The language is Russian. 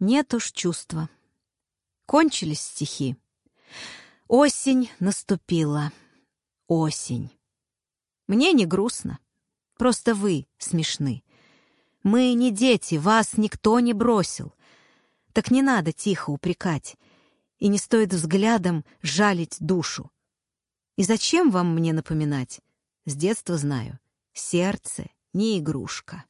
Нет уж чувства. Кончились стихи. Осень наступила. Осень. Мне не грустно. Просто вы смешны. Мы не дети, вас никто не бросил. Так не надо тихо упрекать. И не стоит взглядом жалить душу. И зачем вам мне напоминать? С детства знаю. Сердце не игрушка.